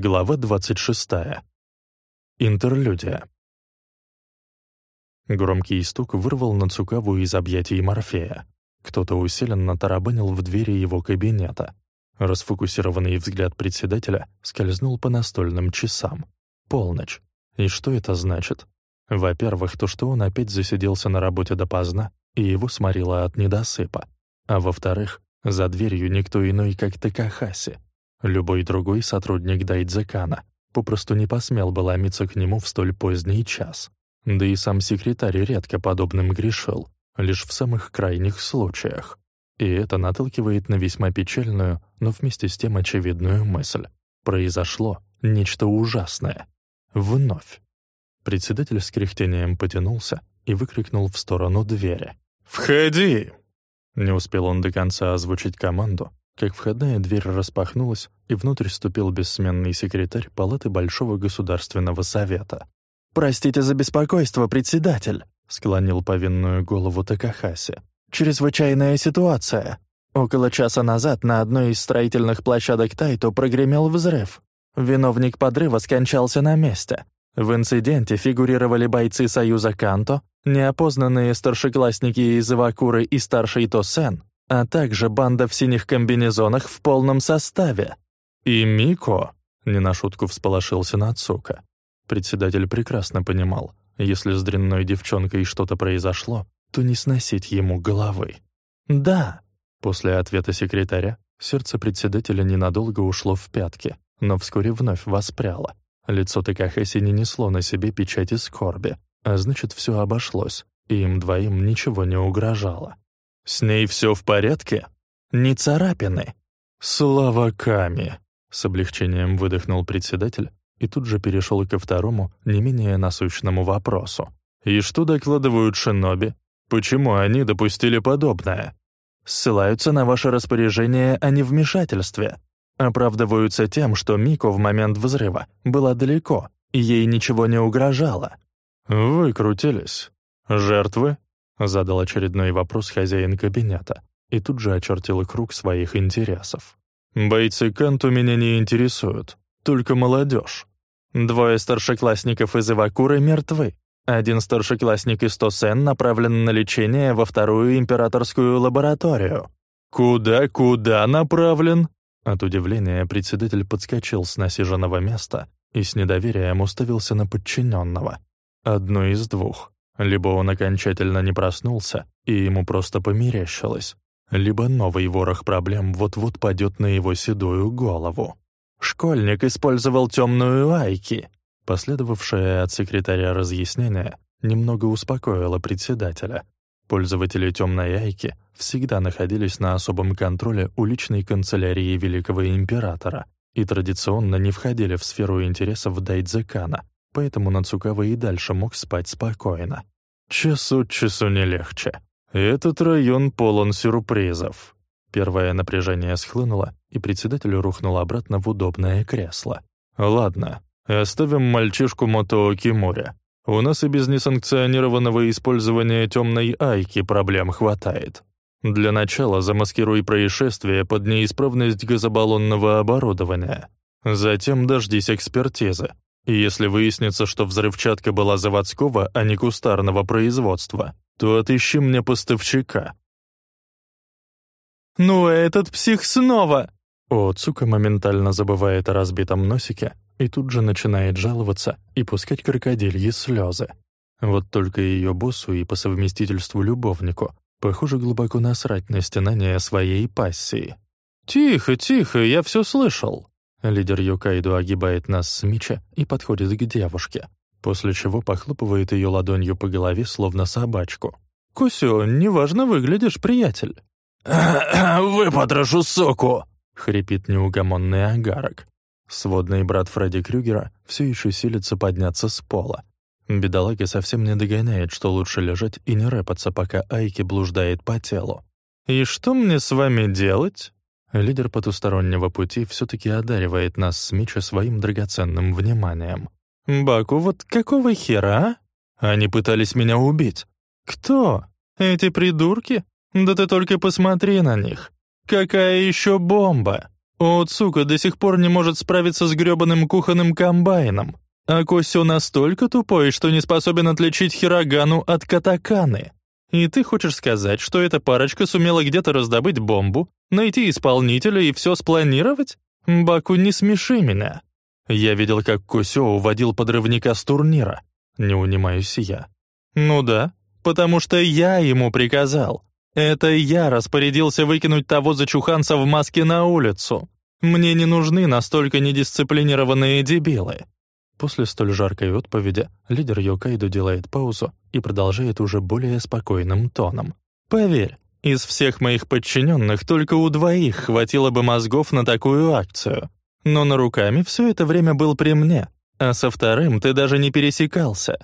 Глава 26. Интерлюдия. Громкий стук вырвал Нацукаву из объятий Морфея. Кто-то усиленно тарабанил в двери его кабинета. Расфокусированный взгляд председателя скользнул по настольным часам. Полночь. И что это значит? Во-первых, то, что он опять засиделся на работе допоздна, и его сморило от недосыпа. А во-вторых, за дверью никто иной, как Такахаси, Любой другой сотрудник Дайдзекана попросту не посмел бы ломиться к нему в столь поздний час. Да и сам секретарь редко подобным грешил, лишь в самых крайних случаях. И это наталкивает на весьма печальную, но вместе с тем очевидную мысль. Произошло нечто ужасное. Вновь. Председатель с кряхтением потянулся и выкрикнул в сторону двери. «Входи!» Не успел он до конца озвучить команду, как входная дверь распахнулась, и внутрь вступил бессменный секретарь Палаты Большого Государственного Совета. «Простите за беспокойство, председатель», — склонил повинную голову Такахаси. «Чрезвычайная ситуация. Около часа назад на одной из строительных площадок Тайто прогремел взрыв. Виновник подрыва скончался на месте. В инциденте фигурировали бойцы Союза Канто, неопознанные старшеклассники из Ивакуры и старший Тосен, а также банда в синих комбинезонах в полном составе. И Мико, не на шутку всполошился Нацука. Председатель прекрасно понимал, если с дрянной девчонкой что-то произошло, то не сносить ему головы. «Да», — после ответа секретаря, сердце председателя ненадолго ушло в пятки, но вскоре вновь воспряло. Лицо Такахаси не несло на себе печати скорби, а значит, все обошлось, и им двоим ничего не угрожало. «С ней все в порядке?» «Не царапины». «Слава Ками!» — с облегчением выдохнул председатель и тут же перешел ко второму, не менее насущному вопросу. «И что докладывают шиноби? Почему они допустили подобное?» «Ссылаются на ваше распоряжение о невмешательстве. Оправдываются тем, что Мико в момент взрыва была далеко, и ей ничего не угрожало». «Выкрутились. Жертвы?» Задал очередной вопрос хозяин кабинета и тут же очертил круг своих интересов. «Бойцы Канту меня не интересуют, только молодежь. Двое старшеклассников из Ивакуры мертвы. Один старшеклассник из Тосен направлен на лечение во вторую императорскую лабораторию». «Куда, куда направлен?» От удивления председатель подскочил с насиженного места и с недоверием уставился на подчиненного. Одно из двух. Либо он окончательно не проснулся, и ему просто померещилось, либо новый ворох проблем вот-вот падет на его седую голову. «Школьник использовал темную айки», Последовавшее от секретаря разъяснение немного успокоило председателя. Пользователи темной айки всегда находились на особом контроле у личной канцелярии Великого Императора и традиционно не входили в сферу интересов Дайдзекана, поэтому Нацукава и дальше мог спать спокойно. Час от часу не легче. Этот район полон сюрпризов. Первое напряжение схлынуло, и председатель рухнул обратно в удобное кресло. «Ладно, оставим мальчишку Мотоо Кимуря. У нас и без несанкционированного использования темной айки проблем хватает. Для начала замаскируй происшествие под неисправность газобаллонного оборудования. Затем дождись экспертизы. И если выяснится, что взрывчатка была заводского, а не кустарного производства, то отыщи мне поставщика». «Ну, этот псих снова!» Оцука моментально забывает о разбитом носике и тут же начинает жаловаться и пускать крокодильи слезы. Вот только ее боссу и по совместительству любовнику, похоже, глубоко насрать на стенание своей пассии. «Тихо, тихо, я все слышал!» Лидер Юкайду огибает нас с меча и подходит к девушке, после чего похлопывает ее ладонью по голове, словно собачку. «Кусю, неважно выглядишь, приятель». «Выпотрошу соку!» — хрипит неугомонный агарок. Сводный брат Фредди Крюгера все еще силится подняться с пола. Бедолага совсем не догоняет, что лучше лежать и не рэпаться, пока Айки блуждает по телу. «И что мне с вами делать?» Лидер потустороннего пути все-таки одаривает нас с Мича своим драгоценным вниманием. «Баку, вот какого хера, а? Они пытались меня убить. Кто? Эти придурки? Да ты только посмотри на них. Какая еще бомба? О, Цука до сих пор не может справиться с грёбаным кухонным комбайном, а Косё настолько тупой, что не способен отличить хирогану от катаканы. И ты хочешь сказать, что эта парочка сумела где-то раздобыть бомбу, найти исполнителя и все спланировать? Баку, не смеши меня. Я видел, как Косё уводил подрывника с турнира. Не унимаюсь я. Ну да, потому что я ему приказал. Это я распорядился выкинуть того зачуханца в маске на улицу. Мне не нужны настолько недисциплинированные дебилы. После столь жаркой отповеди лидер Йокайдо делает паузу и продолжает уже более спокойным тоном. «Поверь, из всех моих подчиненных только у двоих хватило бы мозгов на такую акцию. Но на руками все это время был при мне, а со вторым ты даже не пересекался».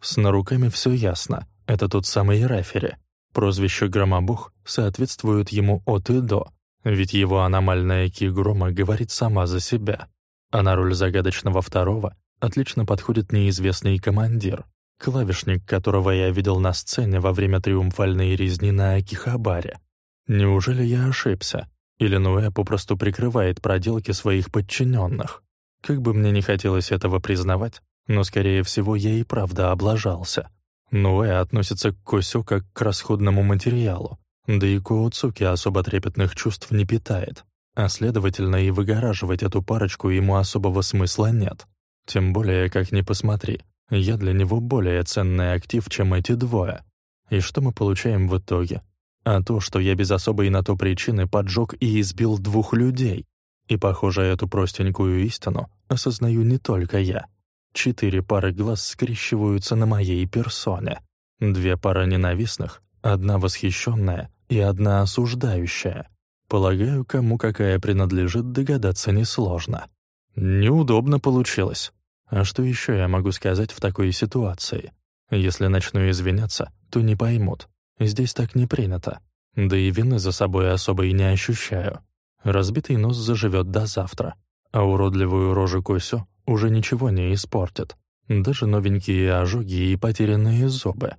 С наруками все ясно. Это тот самый Рафери. Прозвище Громобух соответствует ему от и до, ведь его аномальная ки грома говорит сама за себя. А на роль загадочного второго отлично подходит неизвестный командир, клавишник которого я видел на сцене во время триумфальной резни на Акихабаре. Неужели я ошибся? Или Нуэ попросту прикрывает проделки своих подчиненных? Как бы мне не хотелось этого признавать, но, скорее всего, я и правда облажался. Нуэ относится к Косю как к расходному материалу, да и Куоцуки особо трепетных чувств не питает, а следовательно и выгораживать эту парочку ему особого смысла нет. Тем более, как ни посмотри, я для него более ценный актив, чем эти двое. И что мы получаем в итоге? А то, что я без особой на то причины поджег и избил двух людей. И, похоже, эту простенькую истину осознаю не только я. Четыре пары глаз скрещиваются на моей персоне. Две пары ненавистных, одна восхищенная и одна осуждающая. Полагаю, кому какая принадлежит, догадаться несложно. Неудобно получилось. А что еще я могу сказать в такой ситуации? Если начну извиняться, то не поймут. Здесь так не принято. Да и вины за собой особой не ощущаю. Разбитый нос заживет до завтра, а уродливую рожу Косю уже ничего не испортит. Даже новенькие ожоги и потерянные зубы.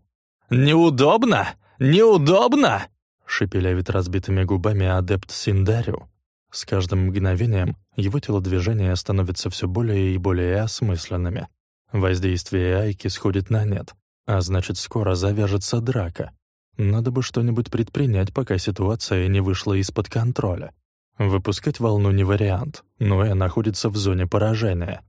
«Неудобно! Неудобно!» — шепелявит разбитыми губами адепт Синдарю. С каждым мгновением его телодвижения становятся все более и более осмысленными. Воздействие Айки сходит на нет, а значит, скоро завяжется драка. Надо бы что-нибудь предпринять, пока ситуация не вышла из-под контроля. Выпускать волну не вариант, но и находится в зоне поражения.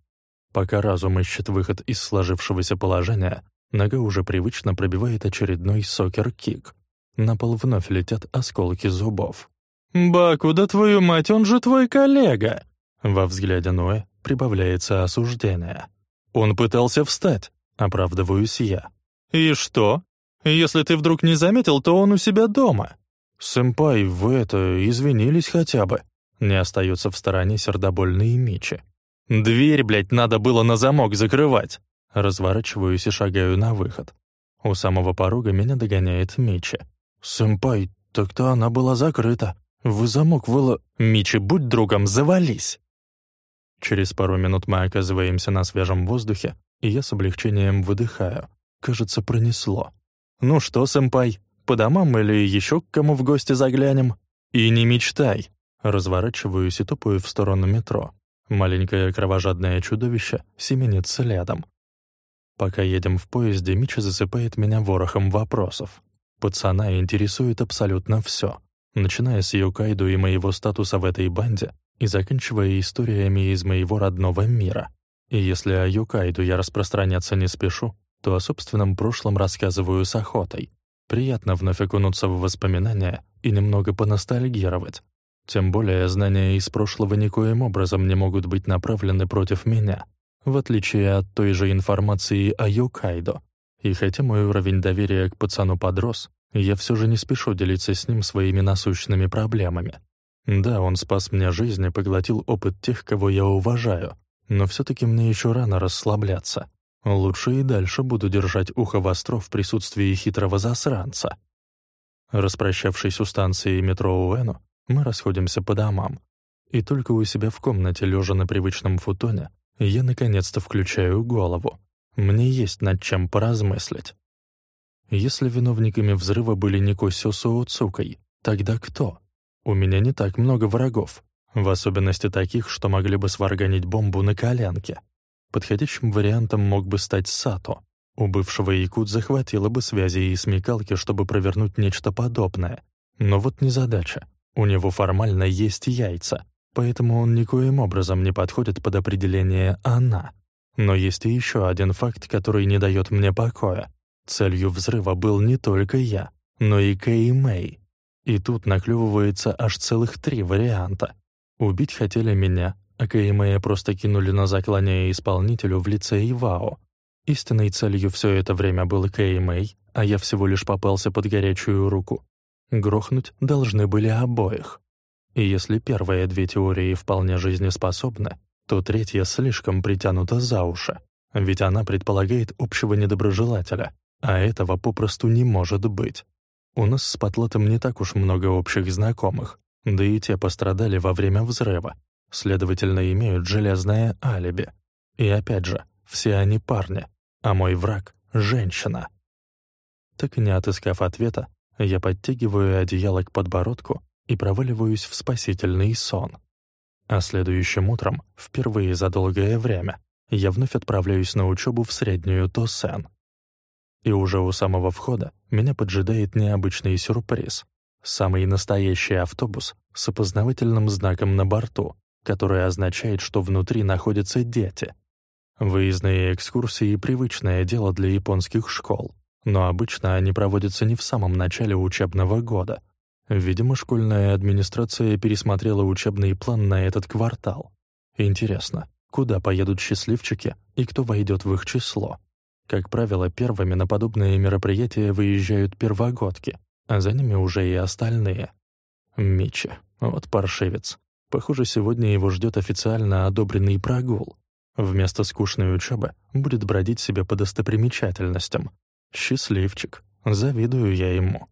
Пока разум ищет выход из сложившегося положения, нога уже привычно пробивает очередной сокер-кик. На пол вновь летят осколки зубов. «Баку, да твою мать, он же твой коллега!» Во взгляде Ноэ прибавляется осуждение. «Он пытался встать», — оправдываюсь я. «И что? Если ты вдруг не заметил, то он у себя дома». «Сэмпай, вы это, извинились хотя бы?» Не остается в стороне сердобольные Мичи. «Дверь, блядь, надо было на замок закрывать!» Разворачиваюсь и шагаю на выход. У самого порога меня догоняет Мичи. «Сэмпай, так-то она была закрыта», «Вы замок выло...» «Мичи, будь другом, завались!» Через пару минут мы оказываемся на свежем воздухе, и я с облегчением выдыхаю. Кажется, пронесло. «Ну что, сэмпай, по домам или еще к кому в гости заглянем?» «И не мечтай!» Разворачиваюсь и топаю в сторону метро. Маленькое кровожадное чудовище семенит следом. Пока едем в поезде, Мича засыпает меня ворохом вопросов. Пацана интересует абсолютно все начиная с Йокайду и моего статуса в этой банде и заканчивая историями из моего родного мира. И если о Йокайду я распространяться не спешу, то о собственном прошлом рассказываю с охотой. Приятно вновь окунуться в воспоминания и немного поностальгировать. Тем более знания из прошлого никоим образом не могут быть направлены против меня, в отличие от той же информации о Йокайдо. И хотя мой уровень доверия к пацану подрос, я все же не спешу делиться с ним своими насущными проблемами. Да, он спас мне жизнь и поглотил опыт тех, кого я уважаю, но все-таки мне еще рано расслабляться. Лучше и дальше буду держать ухо востро в присутствии хитрого засранца. Распрощавшись у станции метро Уэну, мы расходимся по домам. И только у себя в комнате, лежа на привычном футоне, я наконец-то включаю голову. Мне есть над чем поразмыслить. Если виновниками взрыва были не Косё с Оуцукой, тогда кто? У меня не так много врагов. В особенности таких, что могли бы сварганить бомбу на коленке. Подходящим вариантом мог бы стать Сато. У бывшего якут захватило бы связи и смекалки, чтобы провернуть нечто подобное. Но вот незадача. У него формально есть яйца, поэтому он никоим образом не подходит под определение «она». Но есть и еще один факт, который не дает мне покоя. Целью взрыва был не только я, но и Кэй Мэй. И тут наклювывается аж целых три варианта. Убить хотели меня, а Кэймэя просто кинули на заклание исполнителю в лице Ивао. Истинной целью все это время был Кэймэй, а я всего лишь попался под горячую руку. Грохнуть должны были обоих. И если первые две теории вполне жизнеспособны, то третья слишком притянута за уши, ведь она предполагает общего недоброжелателя, а этого попросту не может быть. У нас с Патлотом не так уж много общих знакомых, да и те пострадали во время взрыва, следовательно, имеют железное алиби. И опять же, все они парни, а мой враг — женщина. Так не отыскав ответа, я подтягиваю одеяло к подбородку и проваливаюсь в спасительный сон. А следующим утром, впервые за долгое время, я вновь отправляюсь на учебу в среднюю Тосен. И уже у самого входа меня поджидает необычный сюрприз. Самый настоящий автобус с опознавательным знаком на борту, который означает, что внутри находятся дети. Выездные экскурсии — привычное дело для японских школ, но обычно они проводятся не в самом начале учебного года. Видимо, школьная администрация пересмотрела учебный план на этот квартал. Интересно, куда поедут счастливчики и кто войдет в их число? Как правило, первыми на подобные мероприятия выезжают первогодки, а за ними уже и остальные. Мичи, вот паршивец. Похоже, сегодня его ждет официально одобренный прогул. Вместо скучной учебы будет бродить себе по достопримечательностям. Счастливчик. Завидую я ему.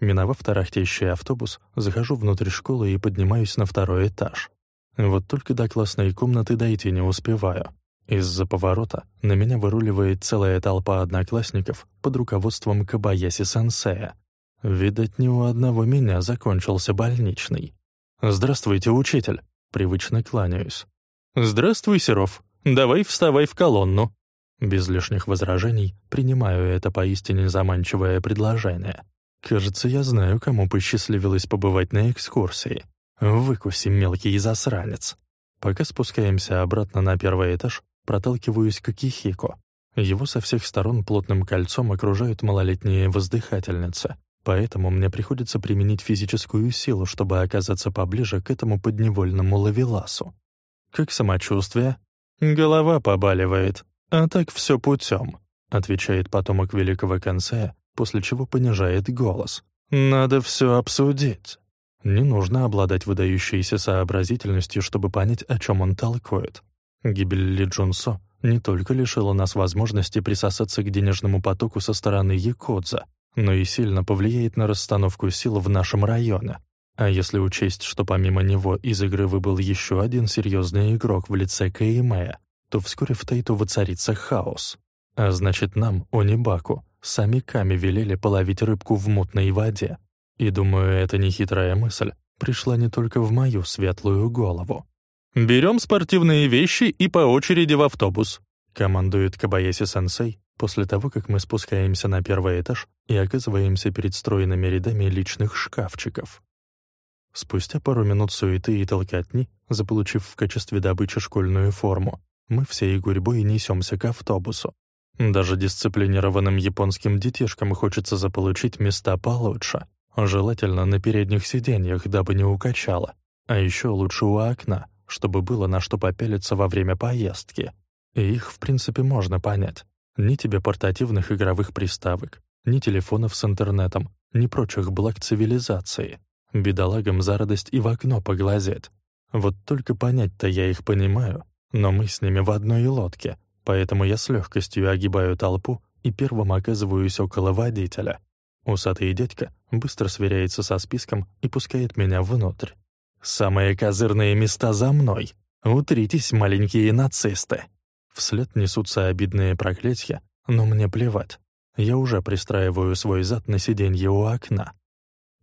Миновав тарахтящий автобус, захожу внутрь школы и поднимаюсь на второй этаж. Вот только до классной комнаты дойти не успеваю. Из-за поворота на меня выруливает целая толпа одноклассников под руководством Кабаяси-сенсея. Видать, не у одного меня закончился больничный. «Здравствуйте, учитель!» Привычно кланяюсь. «Здравствуй, Серов! Давай вставай в колонну!» Без лишних возражений принимаю это поистине заманчивое предложение. Кажется, я знаю, кому посчастливилось побывать на экскурсии. Выкуси, мелкий засранец. Пока спускаемся обратно на первый этаж, проталкиваюсь к Кихико. Его со всех сторон плотным кольцом окружают малолетние воздыхательницы, поэтому мне приходится применить физическую силу, чтобы оказаться поближе к этому подневольному лавеласу. Как самочувствие? Голова побаливает, а так все путем, отвечает потомок великого конца после чего понижает голос. «Надо все обсудить». Не нужно обладать выдающейся сообразительностью, чтобы понять, о чем он толкует. Гибель Ли Джунсо не только лишила нас возможности присосаться к денежному потоку со стороны Якудза, но и сильно повлияет на расстановку сил в нашем районе. А если учесть, что помимо него из игры выбыл еще один серьезный игрок в лице Каимея, то вскоре в Тейту воцарится хаос. А значит, нам, Онибаку, Сами Ками велели половить рыбку в мутной воде. И, думаю, эта нехитрая мысль пришла не только в мою светлую голову. «Берем спортивные вещи и по очереди в автобус», — командует Кабаяси-сенсей после того, как мы спускаемся на первый этаж и оказываемся перед стройными рядами личных шкафчиков. Спустя пару минут суеты и толкотни, заполучив в качестве добычи школьную форму, мы всей гурьбой несемся к автобусу. Даже дисциплинированным японским детишкам хочется заполучить места получше, желательно на передних сиденьях, дабы не укачало, а еще лучше у окна, чтобы было на что попялиться во время поездки. И их, в принципе, можно понять. Ни тебе портативных игровых приставок, ни телефонов с интернетом, ни прочих благ цивилизации. Бедолагам за радость и в окно поглазеть. Вот только понять-то я их понимаю, но мы с ними в одной лодке, Поэтому я с легкостью огибаю толпу и первым оказываюсь около водителя. Усатый дядька быстро сверяется со списком и пускает меня внутрь. «Самые козырные места за мной! Утритесь, маленькие нацисты!» Вслед несутся обидные проклятия, но мне плевать. Я уже пристраиваю свой зад на сиденье у окна.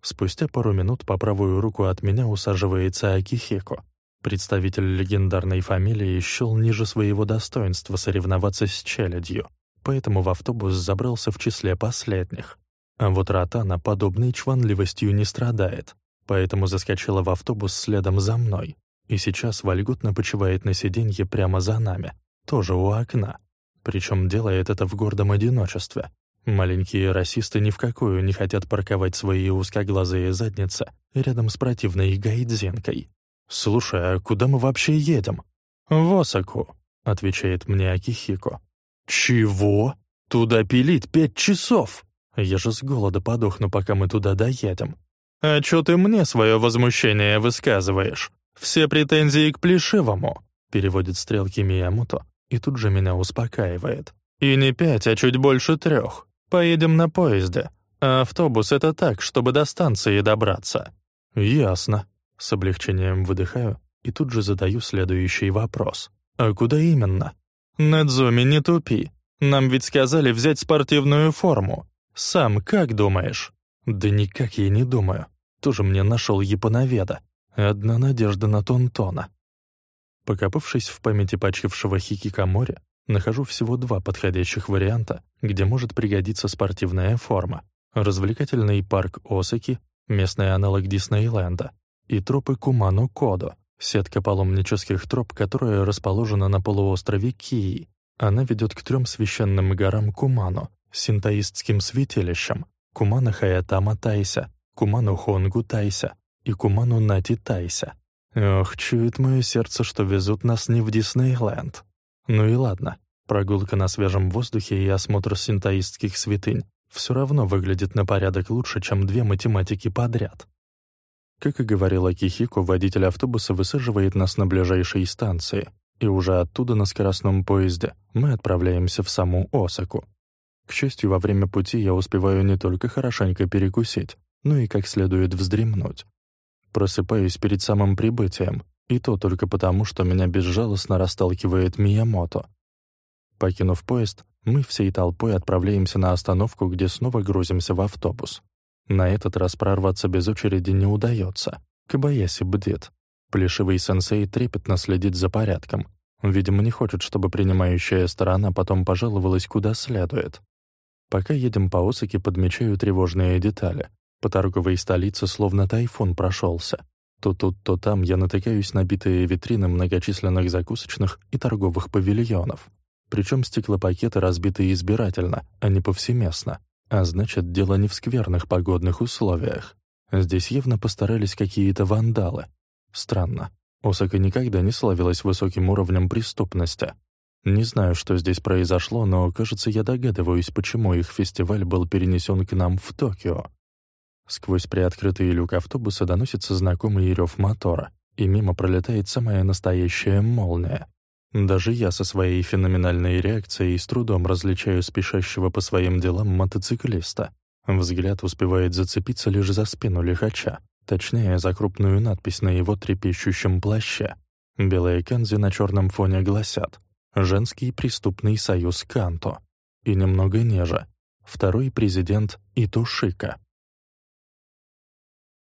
Спустя пару минут по правую руку от меня усаживается Акихеко. Представитель легендарной фамилии счел ниже своего достоинства соревноваться с челядью, поэтому в автобус забрался в числе последних. А вот Ротана подобной чванливостью не страдает, поэтому заскочила в автобус следом за мной и сейчас вольготно почивает на сиденье прямо за нами, тоже у окна. Причем делает это в гордом одиночестве. Маленькие расисты ни в какую не хотят парковать свои узкоглазые задницы рядом с противной гайдзинкой. «Слушай, а куда мы вообще едем?» «В Осаку», — отвечает мне Акихико. «Чего? Туда пилить пять часов? Я же с голода подохну, пока мы туда доедем». «А чё ты мне свое возмущение высказываешь? Все претензии к Плешивому», — переводит стрелки Миямото и тут же меня успокаивает. «И не пять, а чуть больше трех. Поедем на поезде. А автобус — это так, чтобы до станции добраться». «Ясно», с облегчением выдыхаю и тут же задаю следующий вопрос. «А куда именно?» «Надзуми, не тупи. Нам ведь сказали взять спортивную форму. Сам как думаешь?» «Да никак я не думаю. Тоже мне нашел японоведа. Одна надежда на Тонтона». Покопавшись в памяти почившего хикикомори, нахожу всего два подходящих варианта, где может пригодиться спортивная форма. Развлекательный парк Осаки, местный аналог Диснейленда, и тропы Куману-Кодо, сетка паломнических троп, которая расположена на полуострове Кии. Она ведет к трем священным горам Куману, синтоистским святилищам Кумана Хаятама Тайся, Куману Хонгу Тайся и Куману Нати Тайся. Ох, чует мое сердце, что везут нас не в Диснейленд. Ну и ладно, прогулка на свежем воздухе и осмотр синтоистских святынь все равно выглядит на порядок лучше, чем две математики подряд. Как и говорил Акихико, водитель автобуса высаживает нас на ближайшей станции, и уже оттуда на скоростном поезде мы отправляемся в саму Осаку. К счастью, во время пути я успеваю не только хорошенько перекусить, но и как следует вздремнуть. Просыпаюсь перед самым прибытием, и то только потому, что меня безжалостно расталкивает Миямото. Покинув поезд, мы всей толпой отправляемся на остановку, где снова грузимся в автобус. На этот раз прорваться без очереди не удается. Кабаяси бдит. Плешивый сенсей трепетно следит за порядком. Видимо, не хочет, чтобы принимающая сторона потом пожаловалась куда следует. Пока едем по Осаке, подмечаю тревожные детали. По торговой столице словно тайфун прошелся. То тут, то там я натыкаюсь на битые витрины многочисленных закусочных и торговых павильонов. Причем стеклопакеты разбиты избирательно, а не повсеместно. А значит, дело не в скверных погодных условиях. Здесь явно постарались какие-то вандалы. Странно. Осака никогда не славилась высоким уровнем преступности. Не знаю, что здесь произошло, но, кажется, я догадываюсь, почему их фестиваль был перенесен к нам в Токио. Сквозь приоткрытый люк автобуса доносится знакомый рев мотора, и мимо пролетает самая настоящая молния. Даже я со своей феноменальной реакцией с трудом различаю спешащего по своим делам мотоциклиста. Взгляд успевает зацепиться лишь за спину лихача, точнее, за крупную надпись на его трепещущем плаще. Белые канзи на черном фоне гласят «Женский преступный союз Канто» и немного ниже «Второй президент Итушика».